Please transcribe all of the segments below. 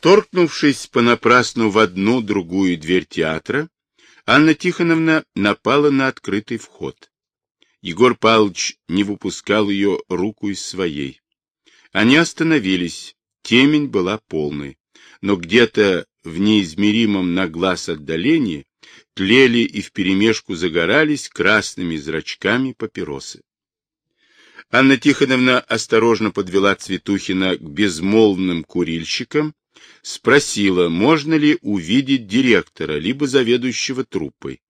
Торкнувшись понапрасну в одну другую дверь театра, Анна Тихоновна напала на открытый вход. Егор Павлович не выпускал ее руку из своей. Они остановились, темень была полной, но где-то в неизмеримом на глаз отдалении тлели и вперемешку загорались красными зрачками папиросы. Анна Тихоновна осторожно подвела Цветухина к безмолвным курильщикам, спросила, можно ли увидеть директора, либо заведующего труппой.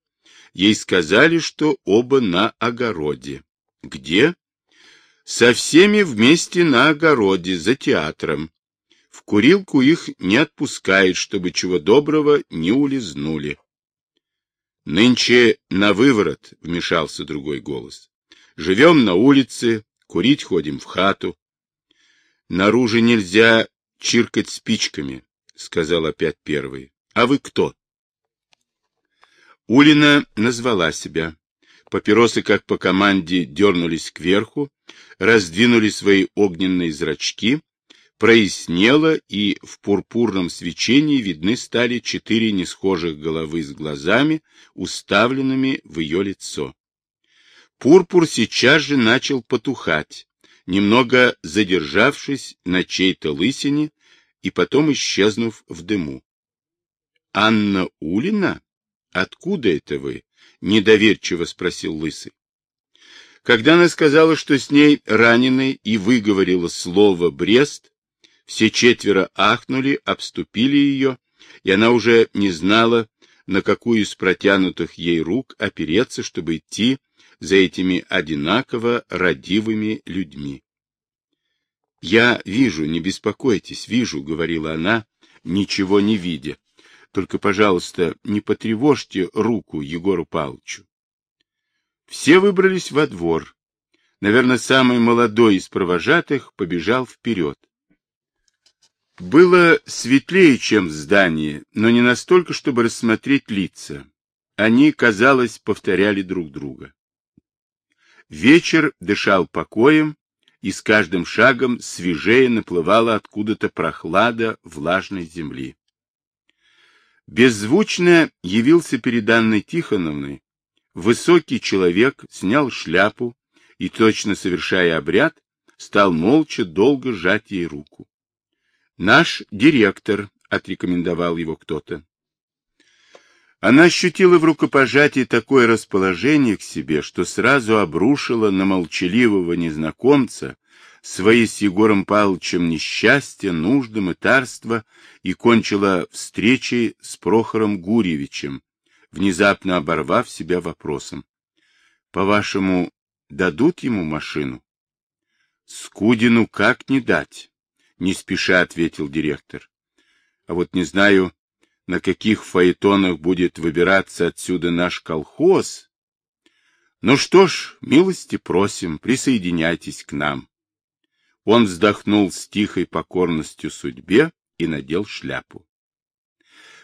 Ей сказали, что оба на огороде. Где? Со всеми вместе на огороде, за театром. В курилку их не отпускают, чтобы чего доброго не улизнули. Нынче на выворот, вмешался другой голос. Живем на улице, курить ходим в хату. Наружу нельзя чиркать спичками, сказал опять первый. А вы кто? Улина назвала себя. Папиросы, как по команде, дернулись кверху, раздвинули свои огненные зрачки, прояснело, и в пурпурном свечении видны стали четыре несхожих головы с глазами, уставленными в ее лицо. Пурпур сейчас же начал потухать, немного задержавшись на чьей-то лысине и потом исчезнув в дыму. — Анна Улина? Откуда это вы? — недоверчиво спросил Лысый. Когда она сказала, что с ней раненый, и выговорила слово «Брест», все четверо ахнули, обступили ее, и она уже не знала, на какую из протянутых ей рук опереться, чтобы идти за этими одинаково родивыми людьми. «Я вижу, не беспокойтесь, вижу», — говорила она, ничего не видя. «Только, пожалуйста, не потревожьте руку Егору Павловичу». Все выбрались во двор. Наверное, самый молодой из провожатых побежал вперед. Было светлее, чем в здании, но не настолько, чтобы рассмотреть лица. Они, казалось, повторяли друг друга. Вечер дышал покоем, и с каждым шагом свежее наплывала откуда-то прохлада влажной земли. Беззвучно явился перед Анной Тихоновной высокий человек, снял шляпу и, точно совершая обряд, стал молча долго сжать ей руку. Наш директор, отрекомендовал его кто-то. Она ощутила в рукопожатии такое расположение к себе, что сразу обрушила на молчаливого незнакомца свои с Егором Павловичем несчастья, нужды, мытарства и кончила встречей с Прохором Гурьевичем, внезапно оборвав себя вопросом. — По-вашему, дадут ему машину? — Скудину как не дать? — не спеша ответил директор. — А вот не знаю, на каких фаэтонах будет выбираться отсюда наш колхоз. Ну что ж, милости просим, присоединяйтесь к нам. Он вздохнул с тихой покорностью судьбе и надел шляпу.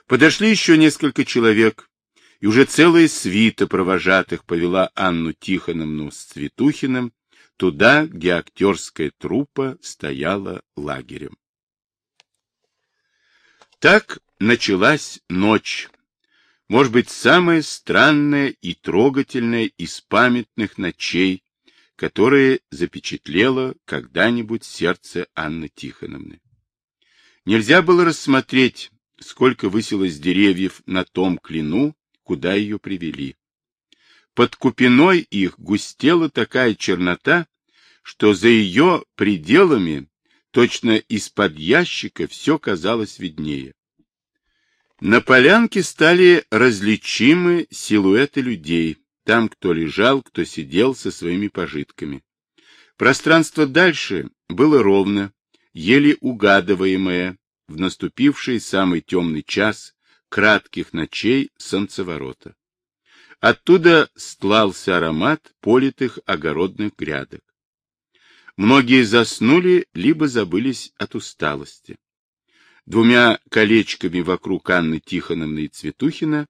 Подошли еще несколько человек, и уже целая свита провожатых повела Анну Тихоновну с Цветухиным туда, где актерская труппа стояла лагерем. Так началась ночь, может быть, самая странная и трогательная из памятных ночей, которые запечатлело когда-нибудь сердце Анны Тихоновны. Нельзя было рассмотреть, сколько высилось деревьев на том клину, куда ее привели. Под купиной их густела такая чернота, что за ее пределами, точно из-под ящика, все казалось виднее. На полянке стали различимы силуэты людей, там кто лежал, кто сидел со своими пожитками. Пространство дальше было ровно, еле угадываемое в наступивший самый темный час кратких ночей солнцеворота. Оттуда стлался аромат политых огородных грядок. Многие заснули, либо забылись от усталости. Двумя колечками вокруг Анны Тихоновны и Цветухина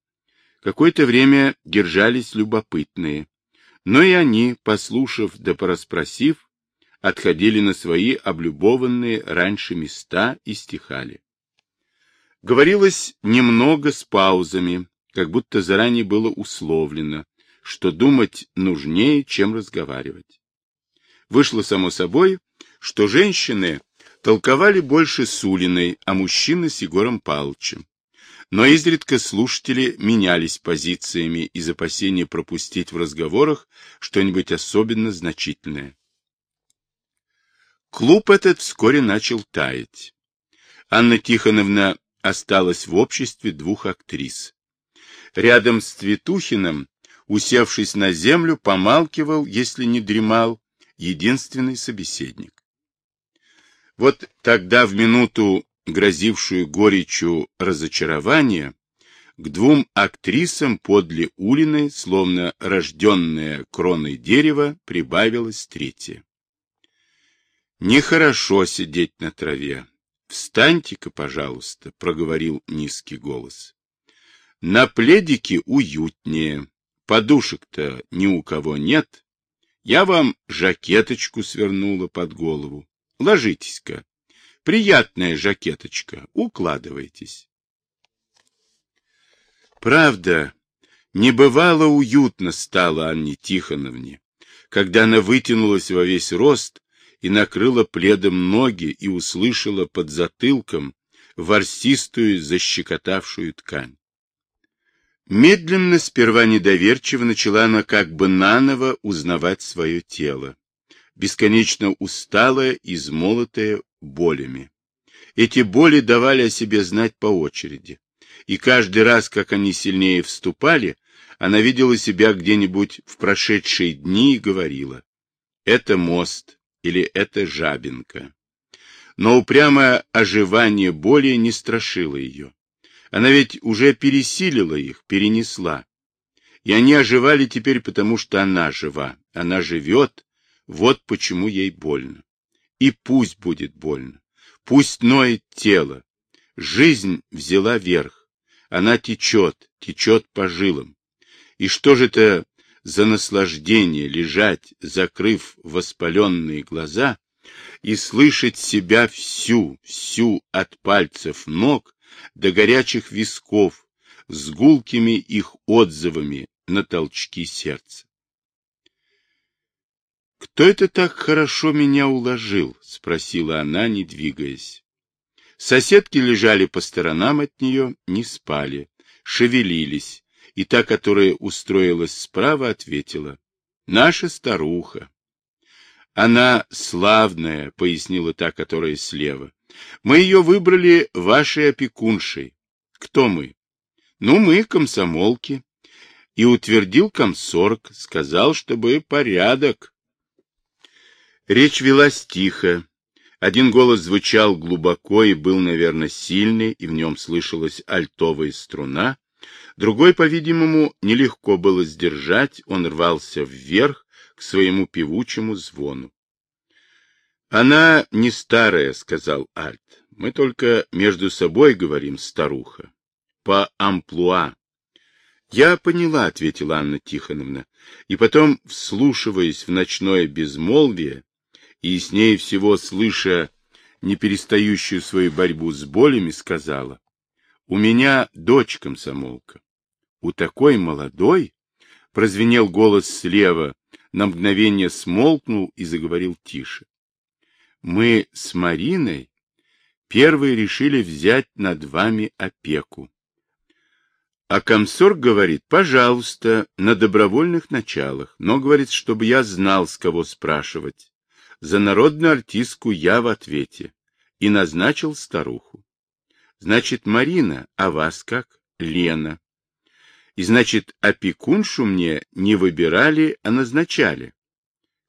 какое-то время держались любопытные, но и они, послушав да пораспросив, отходили на свои облюбованные раньше места и стихали. Говорилось немного с паузами, как будто заранее было условлено, что думать нужнее, чем разговаривать. Вышло само собой, что женщины толковали больше с Улиной, а мужчины с Егором Павловичем. Но изредка слушатели менялись позициями из опасения пропустить в разговорах что-нибудь особенно значительное. Клуб этот вскоре начал таять. Анна Тихоновна осталась в обществе двух актрис. Рядом с Цветухиным, усевшись на землю, помалкивал, если не дремал, единственный собеседник. Вот тогда, в минуту, грозившую горечью разочарования, к двум актрисам подле Улины, словно рожденная кроной дерева, прибавилась третья. Нехорошо сидеть на траве. Встаньте-ка, пожалуйста, проговорил низкий голос. На пледике уютнее. Подушек-то ни у кого нет. Я вам жакеточку свернула под голову. Ложитесь-ка. Приятная жакеточка. Укладывайтесь. Правда, не бывало уютно стало Анне Тихоновне, когда она вытянулась во весь рост и накрыла пледом ноги и услышала под затылком ворсистую защекотавшую ткань. Медленно, сперва недоверчиво, начала она как бы наново узнавать свое тело, бесконечно усталая, измолотая болями. Эти боли давали о себе знать по очереди, и каждый раз, как они сильнее вступали, она видела себя где-нибудь в прошедшие дни и говорила, «Это мост, или это жабинка. Но упрямое оживание боли не страшило ее. Она ведь уже пересилила их, перенесла. И они оживали теперь потому, что она жива. Она живет, вот почему ей больно. И пусть будет больно. Пусть ноет тело. Жизнь взяла верх. Она течет, течет по жилам. И что же это за наслаждение лежать, закрыв воспаленные глаза, и слышать себя всю, всю от пальцев ног до горячих висков с гулкими их отзывами на толчки сердца. «Кто это так хорошо меня уложил?» — спросила она, не двигаясь. Соседки лежали по сторонам от нее, не спали, шевелились, и та, которая устроилась справа, ответила, «Наша старуха». «Она славная», — пояснила та, которая слева. «Мы ее выбрали вашей опекуншей». «Кто мы?» «Ну, мы комсомолки». И утвердил комсорг, сказал, чтобы порядок. Речь велась тихо. Один голос звучал глубоко и был, наверное, сильный, и в нем слышалась альтовая струна, Другой, по-видимому, нелегко было сдержать, он рвался вверх к своему певучему звону. «Она не старая», — сказал Альт. «Мы только между собой говорим, старуха. По амплуа». «Я поняла», — ответила Анна Тихоновна, и потом, вслушиваясь в ночное безмолвие и с ней всего слыша неперестающую свою борьбу с болями, сказала, у меня дочь комсомолка. У такой молодой, прозвенел голос слева, на мгновение смолкнул и заговорил тише. Мы с Мариной первые решили взять над вами опеку. А комсорг говорит, пожалуйста, на добровольных началах, но говорит, чтобы я знал, с кого спрашивать. За народную артистку я в ответе. И назначил старуху. Значит, Марина, а вас как? Лена. И значит, опекуншу мне не выбирали, а назначали.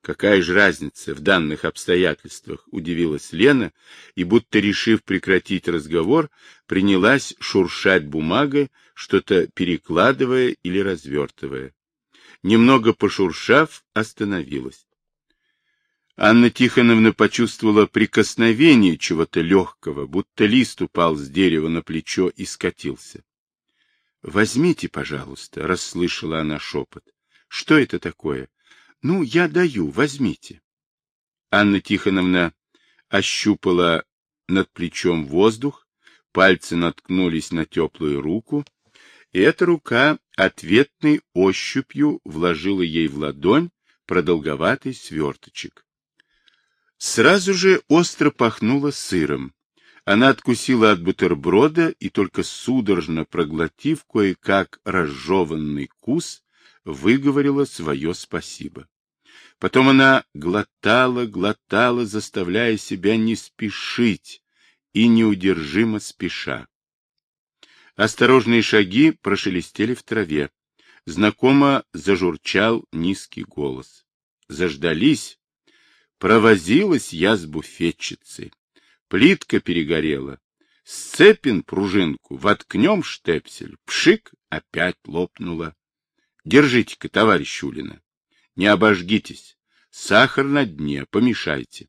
Какая же разница в данных обстоятельствах, удивилась Лена, и, будто решив прекратить разговор, принялась шуршать бумагой, что-то перекладывая или развертывая. Немного пошуршав, остановилась. Анна Тихоновна почувствовала прикосновение чего-то легкого, будто лист упал с дерева на плечо и скатился. — Возьмите, пожалуйста, — расслышала она шепот. — Что это такое? — Ну, я даю, возьмите. Анна Тихоновна ощупала над плечом воздух, Пальцы наткнулись на теплую руку, и эта рука ответной ощупью вложила ей в ладонь продолговатый сверточек. Сразу же остро пахнуло сыром. Она откусила от бутерброда и только судорожно проглотив кое-как разжеванный кус, выговорила свое спасибо. Потом она глотала, глотала, заставляя себя не спешить и неудержимо спеша. Осторожные шаги прошелестели в траве. Знакомо зажурчал низкий голос. Заждались. Провозилась я с буфетчицей. Плитка перегорела. Сцепин пружинку, воткнем штепсель. Пшик, опять лопнула. Держите-ка, товарищ Улина. Не обожгитесь. Сахар на дне, помешайте.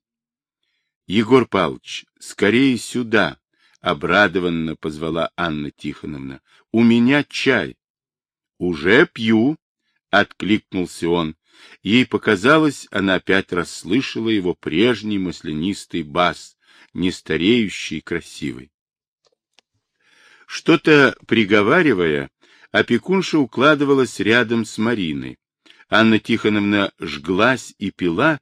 Егор Павлович, скорее сюда, обрадованно позвала Анна Тихоновна. У меня чай. Уже пью, откликнулся он. Ей показалось, она опять расслышала его прежний маслянистый бас, нестареющий и красивый. Что-то приговаривая, опекунша укладывалась рядом с Мариной. Анна Тихоновна жглась и пила,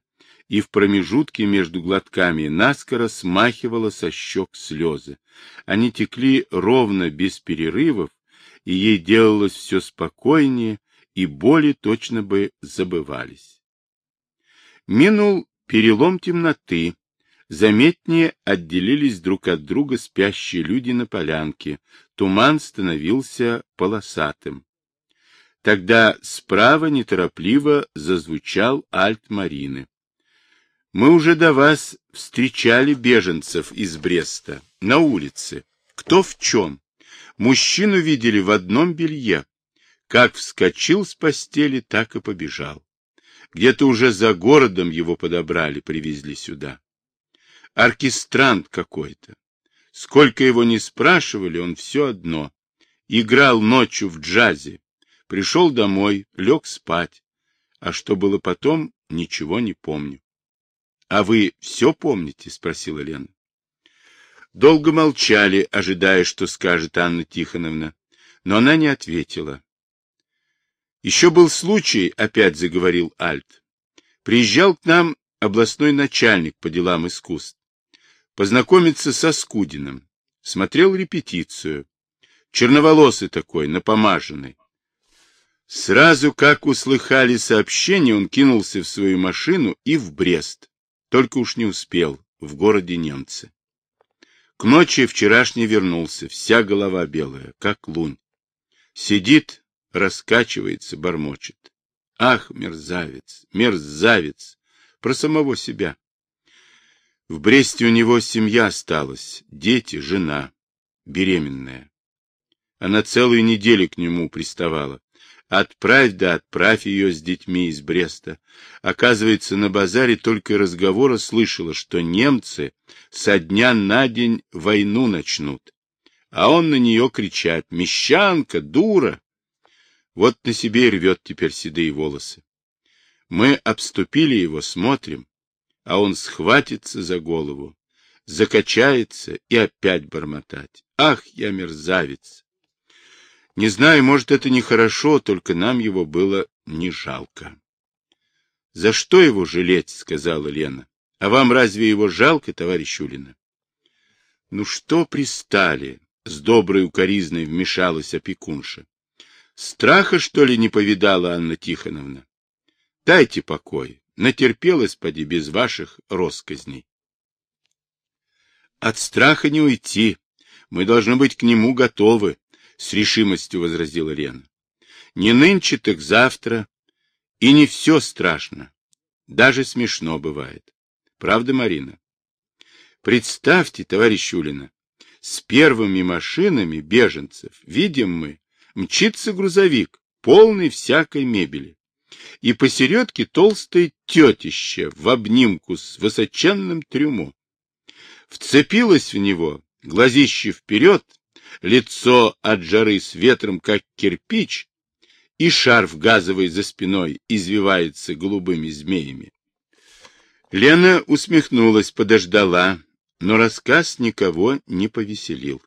и в промежутке между глотками наскоро смахивала со щек слезы. Они текли ровно, без перерывов, и ей делалось все спокойнее, и боли точно бы забывались. Минул перелом темноты, заметнее отделились друг от друга спящие люди на полянке, туман становился полосатым. Тогда справа неторопливо зазвучал альт Марины. Мы уже до вас встречали беженцев из Бреста на улице. Кто в чем? Мужчину видели в одном белье. Как вскочил с постели, так и побежал. Где-то уже за городом его подобрали, привезли сюда. Оркестрант какой-то. Сколько его не спрашивали, он все одно. Играл ночью в джазе, Пришел домой, лег спать. А что было потом, ничего не помню. — А вы все помните? — спросила Лена. Долго молчали, ожидая, что скажет Анна Тихоновна, но она не ответила. Еще был случай, опять заговорил Альт. Приезжал к нам областной начальник по делам искусств. Познакомиться со Скудиным. Смотрел репетицию. Черноволосый такой, напомаженный. Сразу как услыхали сообщение, он кинулся в свою машину и в Брест. Только уж не успел, в городе немцы. К ночи вчерашний вернулся, вся голова белая, как лунь. Сидит, раскачивается, бормочет. Ах, мерзавец, мерзавец! Про самого себя. В Бресте у него семья осталась, дети, жена, беременная. Она целую неделю к нему приставала. Отправь да отправь ее с детьми из Бреста. Оказывается, на базаре только разговора слышала, что немцы со дня на день войну начнут. А он на нее кричат «Мещанка! Дура!» Вот на себе рвет теперь седые волосы. Мы обступили его, смотрим, а он схватится за голову, закачается и опять бормотать. Ах, я мерзавец! Не знаю, может, это нехорошо, только нам его было не жалко. — За что его жалеть? — сказала Лена. — А вам разве его жалко, товарищ Улина? — Ну что пристали? — с доброй укоризной вмешалась опекунша. — Страха, что ли, не повидала Анна Тихоновна? — Дайте покой. Натерпелась, поди, без ваших росказней. — От страха не уйти. Мы должны быть к нему готовы с решимостью возразила Лена. Не нынче, так завтра. И не все страшно. Даже смешно бывает. Правда, Марина? Представьте, товарищ Улина, с первыми машинами беженцев, видим мы, мчится грузовик, полный всякой мебели. И посередке толстое тетище в обнимку с высоченным трюмо. Вцепилась в него, глазище вперед, лицо от жары с ветром, как кирпич, и шарф газовый за спиной извивается голубыми змеями. Лена усмехнулась, подождала, но рассказ никого не повеселил.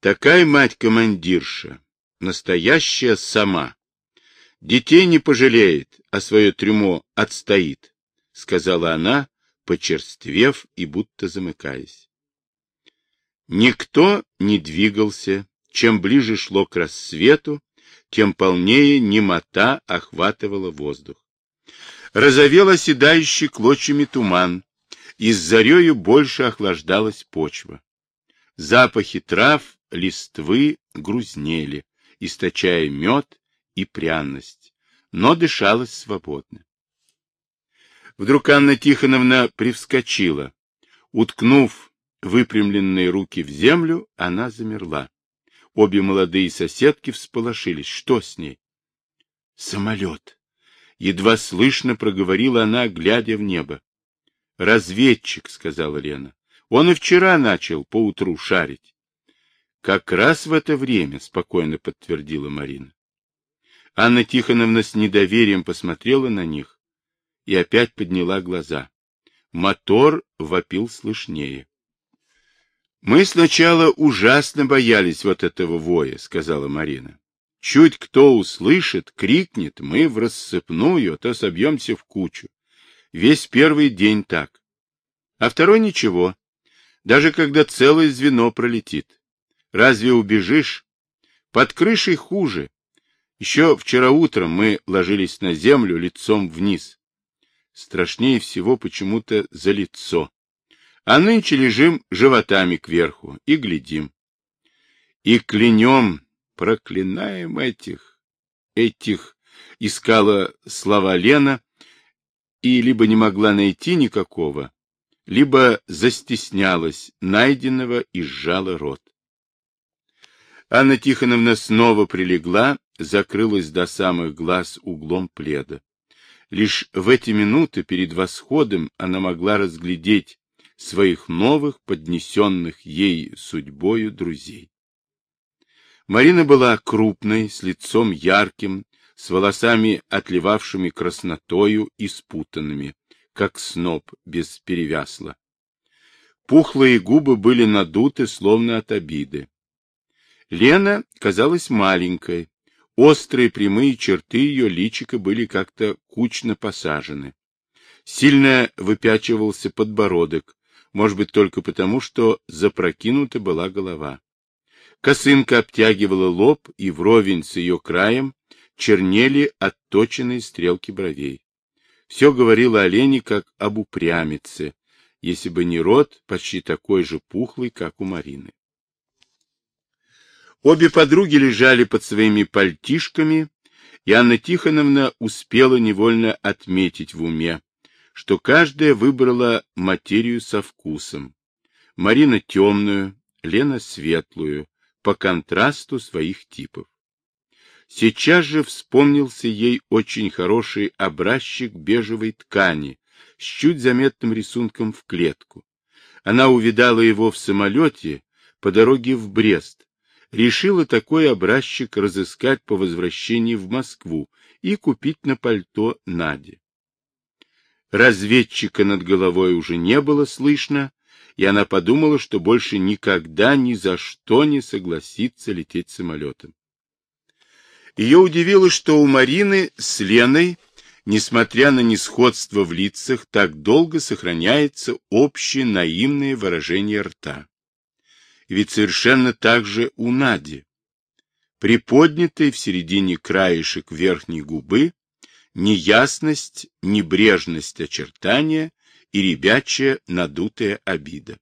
Такая мать-командирша, настоящая сама. Детей не пожалеет, а свое трюмо отстоит, — сказала она, почерствев и будто замыкаясь. Никто не двигался. Чем ближе шло к рассвету, тем полнее немота охватывала воздух. Разовел оседающий клочьями туман, и с зарею больше охлаждалась почва. Запахи трав, листвы грузнели, источая мед и пряность, но дышалось свободно. Вдруг Анна Тихоновна привскочила. Уткнув выпрямленные руки в землю, она замерла. Обе молодые соседки всполошились. Что с ней? Самолет. Едва слышно проговорила она, глядя в небо. Разведчик, сказала Лена. Он и вчера начал поутру шарить. Как раз в это время, спокойно подтвердила Марина. Анна Тихоновна с недоверием посмотрела на них и опять подняла глаза. Мотор вопил слышнее. Мы сначала ужасно боялись вот этого воя, сказала Марина. Чуть кто услышит, крикнет, мы в рассыпную, то собьемся в кучу. Весь первый день так. А второй ничего. Даже когда целое звено пролетит. Разве убежишь? Под крышей хуже. Еще вчера утром мы ложились на землю лицом вниз. Страшнее всего почему-то за лицо. А нынче лежим животами кверху и глядим. И клянем, проклинаем этих, этих, искала слова Лена, и либо не могла найти никакого, либо застеснялась найденного и сжала рот. Анна Тихоновна снова прилегла, закрылась до самых глаз углом пледа. Лишь в эти минуты перед восходом она могла разглядеть своих новых, поднесенных ей судьбою друзей. Марина была крупной, с лицом ярким, с волосами, отливавшими краснотою и спутанными, как сноп без перевясла. Пухлые губы были надуты, словно от обиды. Лена казалась маленькой, острые прямые черты ее личика были как-то кучно посажены. Сильно выпячивался подбородок, может быть, только потому, что запрокинута была голова. Косынка обтягивала лоб, и вровень с ее краем чернели отточенные стрелки бровей. Все говорило о Лене как об упрямице, если бы не рот почти такой же пухлый, как у Марины. Обе подруги лежали под своими пальтишками, и Анна Тихоновна успела невольно отметить в уме, что каждая выбрала материю со вкусом. Марина темную, Лена светлую, по контрасту своих типов. Сейчас же вспомнился ей очень хороший образчик бежевой ткани с чуть заметным рисунком в клетку. Она увидала его в самолете по дороге в Брест, решила такой образчик разыскать по возвращении в Москву и купить на пальто Наде. Разведчика над головой уже не было слышно, и она подумала, что больше никогда ни за что не согласится лететь самолетом. Ее удивило, что у Марины с Леной, несмотря на несходство в лицах, так долго сохраняется общее наивное выражение рта. Ведь совершенно так же у Нади. Приподнятый в середине краешек верхней губы, неясность, небрежность очертания и ребячая надутая обида.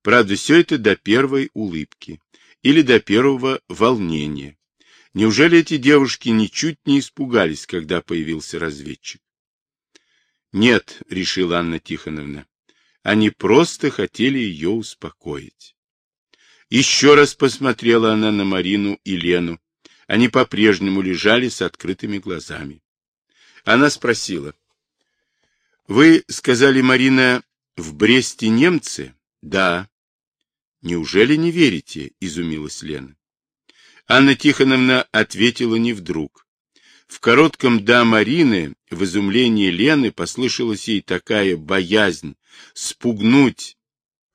Правда, все это до первой улыбки или до первого волнения, Неужели эти девушки ничуть не испугались, когда появился разведчик? Нет, решила Анна Тихоновна, они просто хотели ее успокоить. Еще раз посмотрела она на Марину и Лену. Они по-прежнему лежали с открытыми глазами. Она спросила. — Вы сказали, Марина, в Бресте немцы? — Да. — Неужели не верите? — изумилась Лена. Анна Тихоновна ответила не вдруг. В коротком «да» Марины в изумлении Лены послышалась ей такая боязнь спугнуть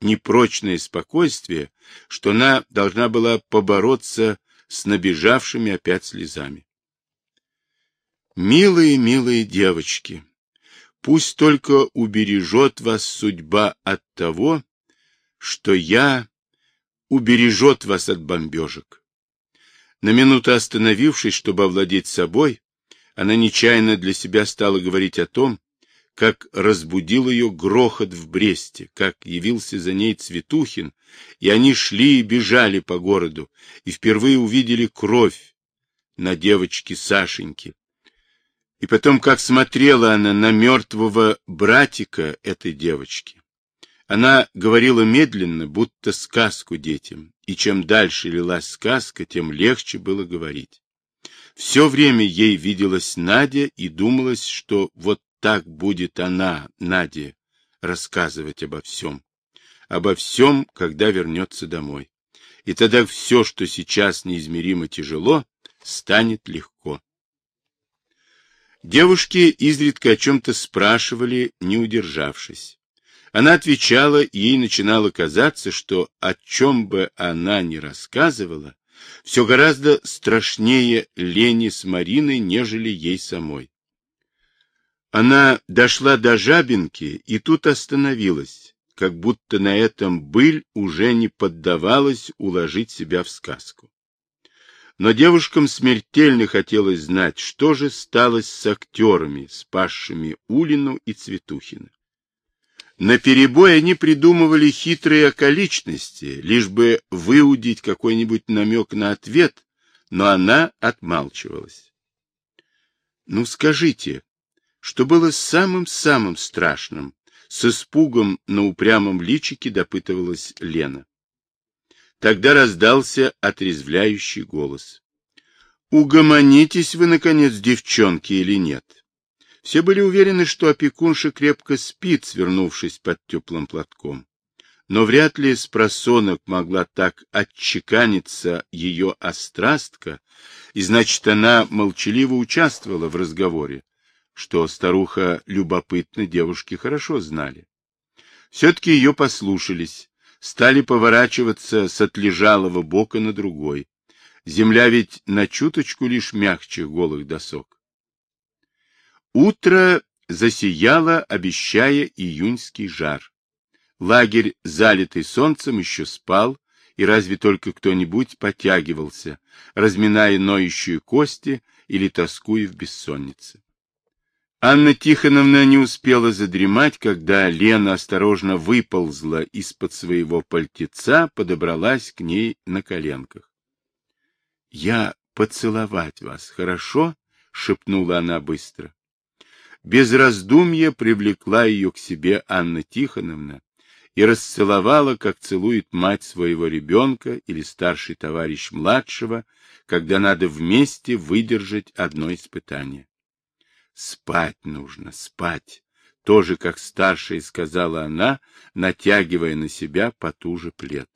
непрочное спокойствие, что она должна была побороться с набежавшими опять слезами. Милые, милые девочки, пусть только убережет вас судьба от того, что я убережет вас от бомбежек. На минуту остановившись, чтобы овладеть собой, она нечаянно для себя стала говорить о том, как разбудил ее грохот в Бресте, как явился за ней Цветухин, и они шли и бежали по городу, и впервые увидели кровь на девочке Сашеньке. И потом, как смотрела она на мертвого братика этой девочки. Она говорила медленно, будто сказку детям, и чем дальше лилась сказка, тем легче было говорить. Все время ей виделась Надя и думалось, что вот так будет она, Надя, рассказывать обо всем. Обо всем, когда вернется домой. И тогда все, что сейчас неизмеримо тяжело, станет легко. Девушки изредка о чем-то спрашивали, не удержавшись. Она отвечала, и ей начинало казаться, что о чем бы она ни рассказывала, все гораздо страшнее Лени с Мариной, нежели ей самой. Она дошла до Жабинки и тут остановилась, как будто на этом быль уже не поддавалась уложить себя в сказку. Но девушкам смертельно хотелось знать, что же стало с актерами, спасшими Улину и Цветухина. На перебой они придумывали хитрые околичности, лишь бы выудить какой-нибудь намек на ответ, но она отмалчивалась. — Ну, скажите, что было самым-самым страшным? С испугом на упрямом личике допытывалась Лена. Тогда раздался отрезвляющий голос. — Угомонитесь вы, наконец, девчонки, или нет? Все были уверены, что опекунша крепко спит, свернувшись под теплым платком. Но вряд ли с просонок могла так отчеканиться ее острастка, и значит, она молчаливо участвовала в разговоре, что старуха любопытно девушки хорошо знали. Все-таки ее послушались, стали поворачиваться с отлежалого бока на другой. Земля ведь на чуточку лишь мягче голых досок. Утро засияло, обещая июньский жар. Лагерь, залитый солнцем, еще спал, и разве только кто-нибудь потягивался, разминая ноющие кости или тоскуя в бессоннице. Анна Тихоновна не успела задремать, когда Лена осторожно выползла из-под своего пальтеца, подобралась к ней на коленках. — Я поцеловать вас, хорошо? — шепнула она быстро без раздумья привлекла ее к себе Анна Тихоновна и расцеловала, как целует мать своего ребенка или старший товарищ младшего, когда надо вместе выдержать одно испытание. Спать нужно, спать, тоже как старшая сказала она, натягивая на себя потуже плед.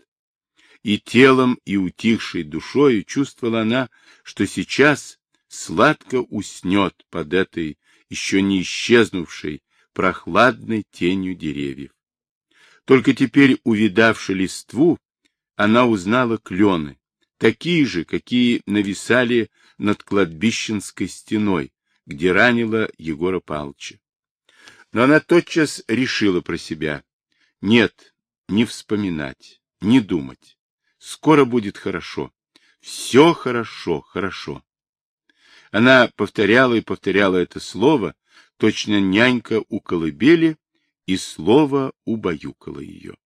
И телом, и утихшей душою чувствовала она, что сейчас сладко уснет под этой еще не исчезнувшей прохладной тенью деревьев. Только теперь, увидавши листву, она узнала клены, такие же, какие нависали над кладбищенской стеной, где ранила Егора Павловича. Но она тотчас решила про себя. Нет, не вспоминать, не думать. Скоро будет хорошо. Все хорошо, хорошо. Она повторяла и повторяла это слово, точно нянька у колыбели, и слово убаюкало ее.